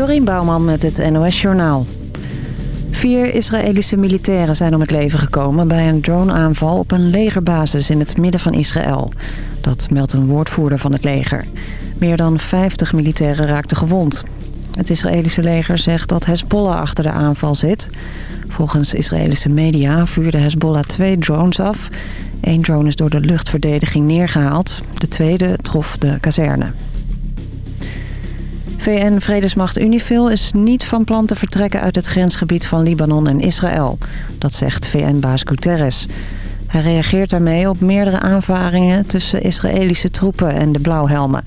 Dorien Bouwman met het NOS Journaal. Vier Israëlische militairen zijn om het leven gekomen bij een droneaanval op een legerbasis in het midden van Israël. Dat meldt een woordvoerder van het leger. Meer dan 50 militairen raakten gewond. Het Israëlische leger zegt dat Hezbollah achter de aanval zit. Volgens Israëlische media vuurde Hezbollah twee drones af. Eén drone is door de luchtverdediging neergehaald. De tweede trof de kazerne. VN-vredesmacht Unifil is niet van plan te vertrekken uit het grensgebied van Libanon en Israël. Dat zegt VN-baas Guterres. Hij reageert daarmee op meerdere aanvaringen tussen Israëlische troepen en de blauwhelmen.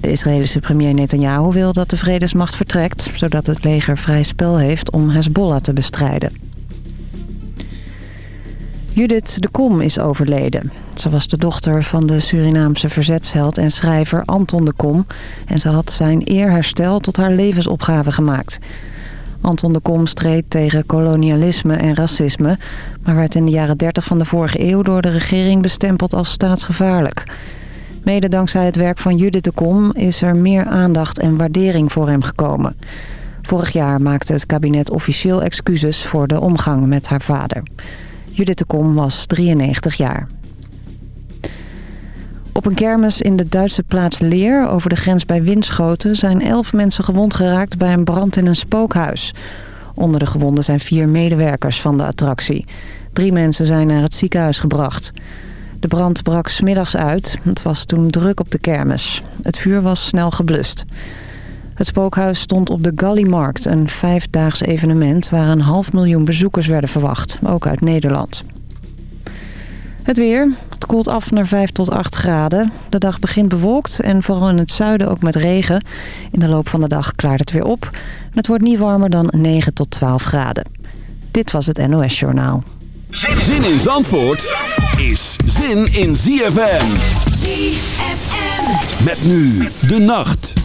De Israëlische premier Netanyahu wil dat de vredesmacht vertrekt... zodat het leger vrij spel heeft om Hezbollah te bestrijden. Judith de Kom is overleden. Ze was de dochter van de Surinaamse verzetsheld en schrijver Anton de Kom... en ze had zijn eerherstel tot haar levensopgave gemaakt. Anton de Kom streed tegen kolonialisme en racisme... maar werd in de jaren 30 van de vorige eeuw door de regering bestempeld als staatsgevaarlijk... Mede dankzij het werk van Judith de Kom is er meer aandacht en waardering voor hem gekomen. Vorig jaar maakte het kabinet officieel excuses voor de omgang met haar vader. Judith de Kom was 93 jaar. Op een kermis in de Duitse plaats Leer over de grens bij Winschoten... zijn elf mensen gewond geraakt bij een brand in een spookhuis. Onder de gewonden zijn vier medewerkers van de attractie. Drie mensen zijn naar het ziekenhuis gebracht. De brand brak smiddags uit. Het was toen druk op de kermis. Het vuur was snel geblust. Het spookhuis stond op de Gallimarkt, een vijfdaags evenement... waar een half miljoen bezoekers werden verwacht, ook uit Nederland. Het weer. Het koelt af naar 5 tot 8 graden. De dag begint bewolkt en vooral in het zuiden ook met regen. In de loop van de dag klaart het weer op. Het wordt niet warmer dan 9 tot 12 graden. Dit was het NOS Journaal. Zin in Zandvoort is zin in ZFM. ZFM. Met nu de nacht.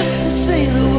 Van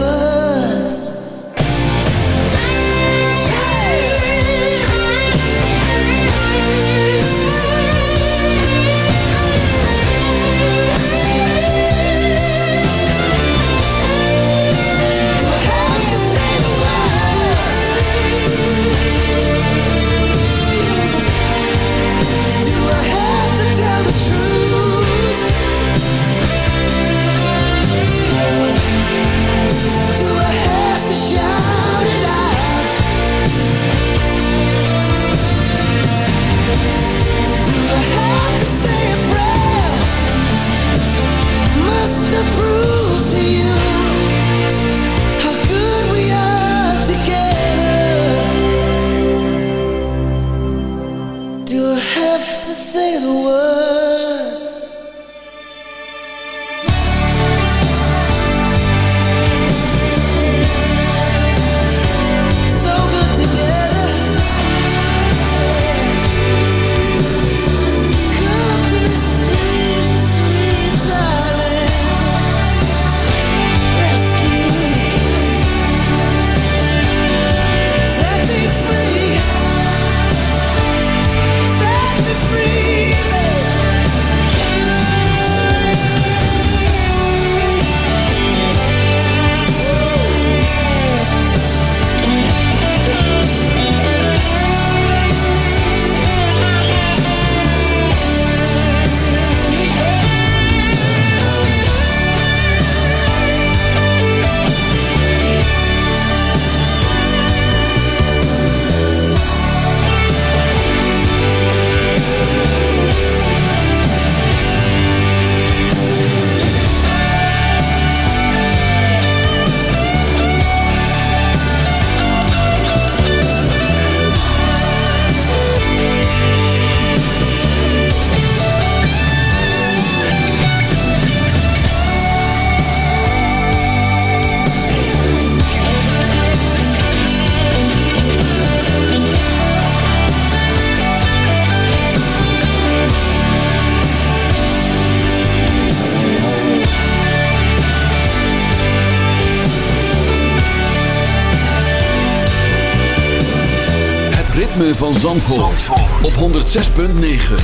Zandvoort, op 106.9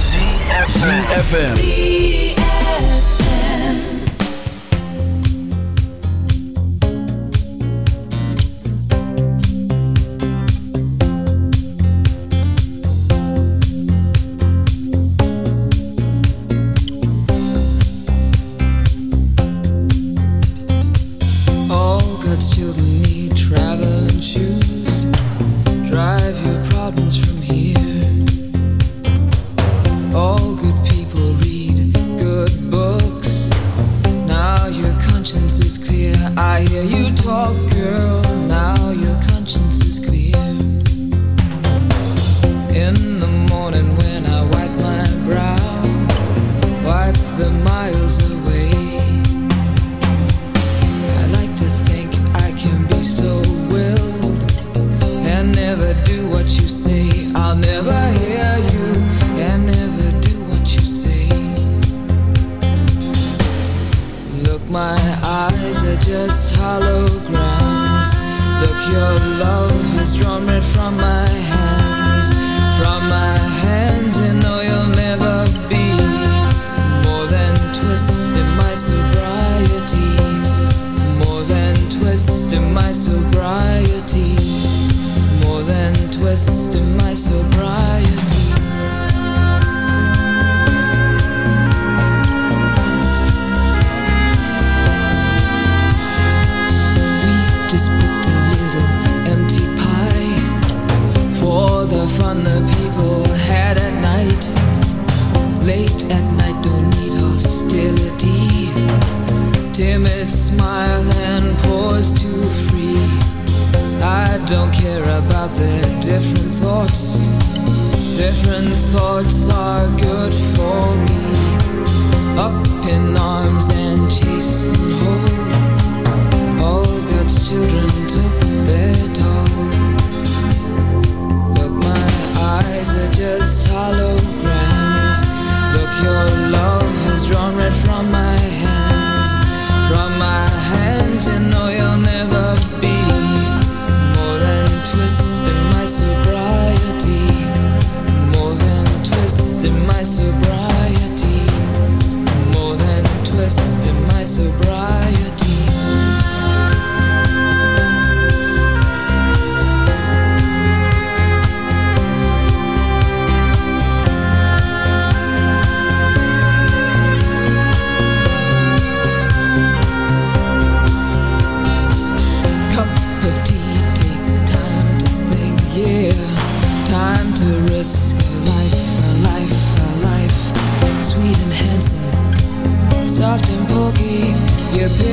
CFFM your love has drawn me from my thoughts are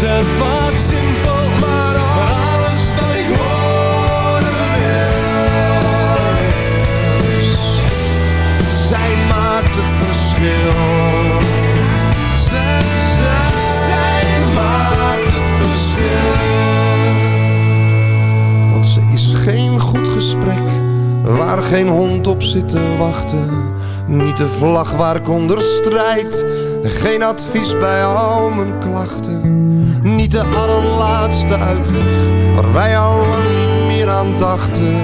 het wat simpel, maar alles wat ik. Zij maakt het verschil. Zij, zij, zij maakt het verschil. Want ze is geen goed gesprek, waar geen hond op zit te wachten. Niet de vlag waar ik onder strijd, geen advies bij al mijn klachten. De allerlaatste uitweg, waar wij al niet meer aan dachten.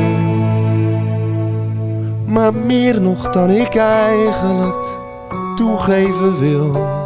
Maar meer nog dan ik eigenlijk toegeven wil.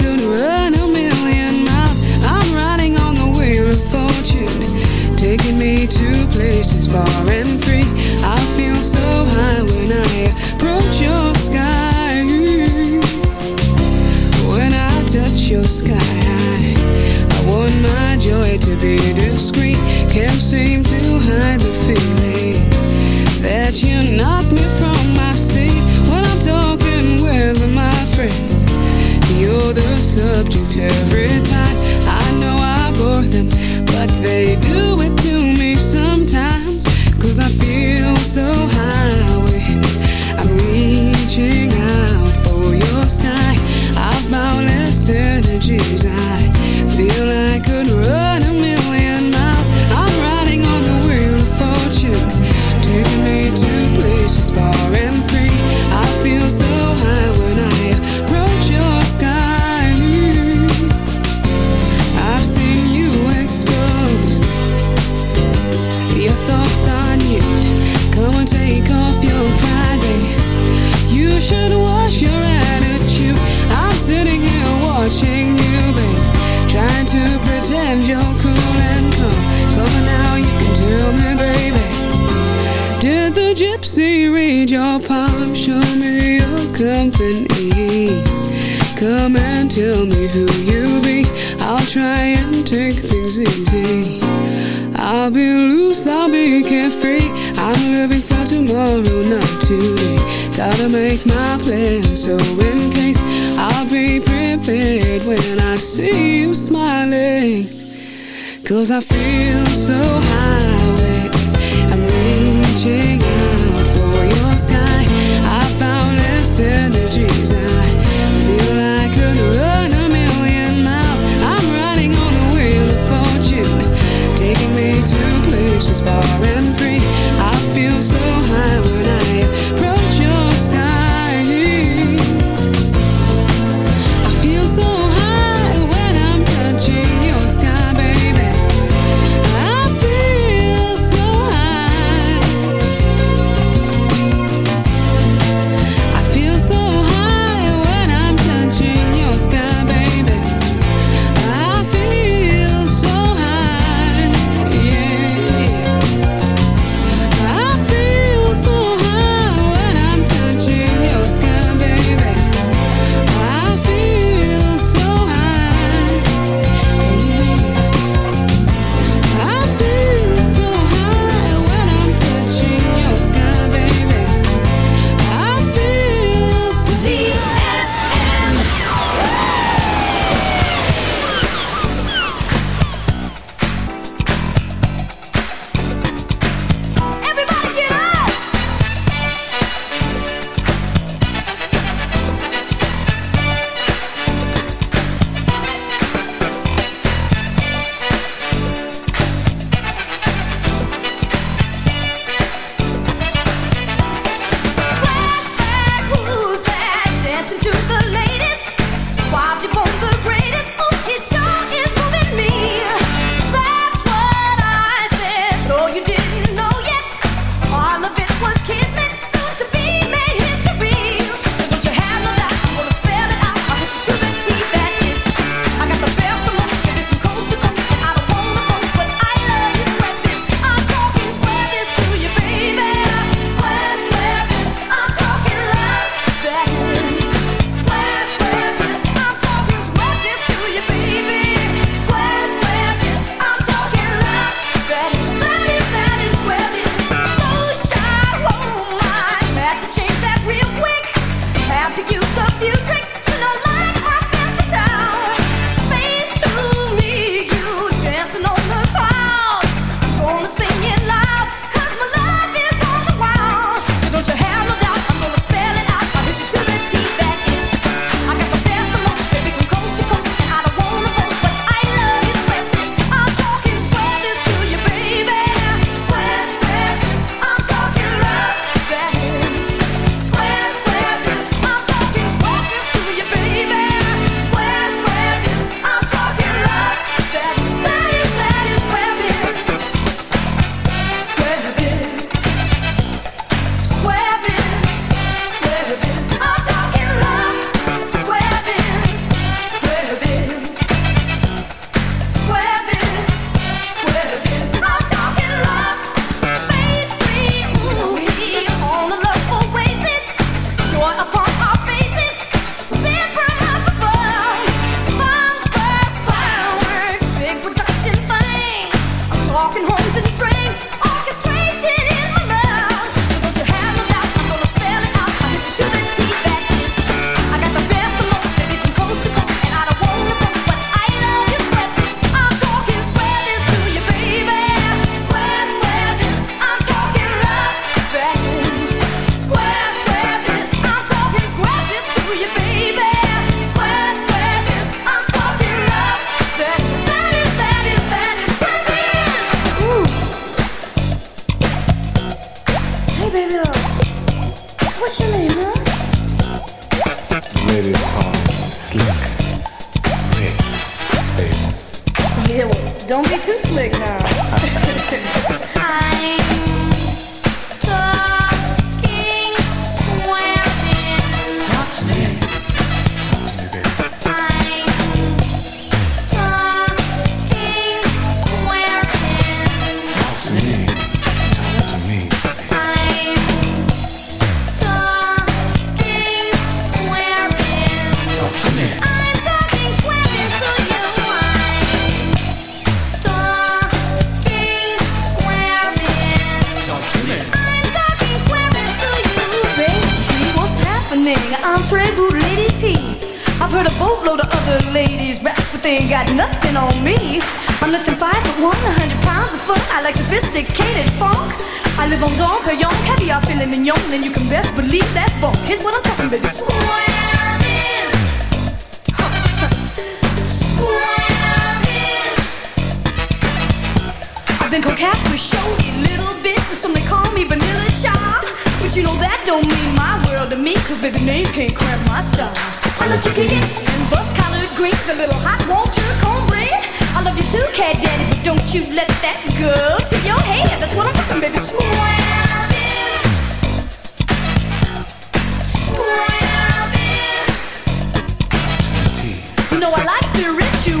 ritual.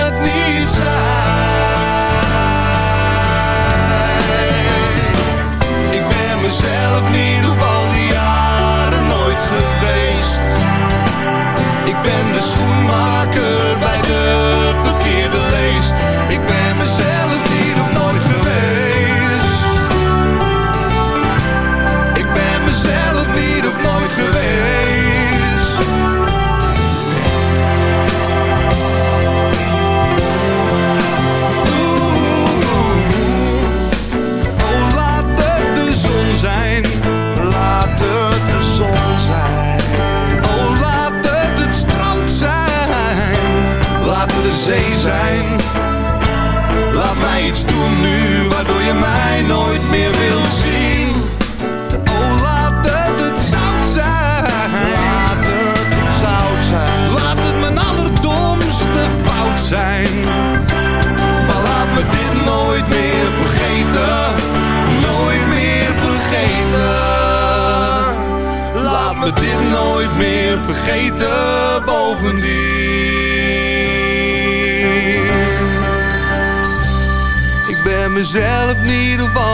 iets doen nu.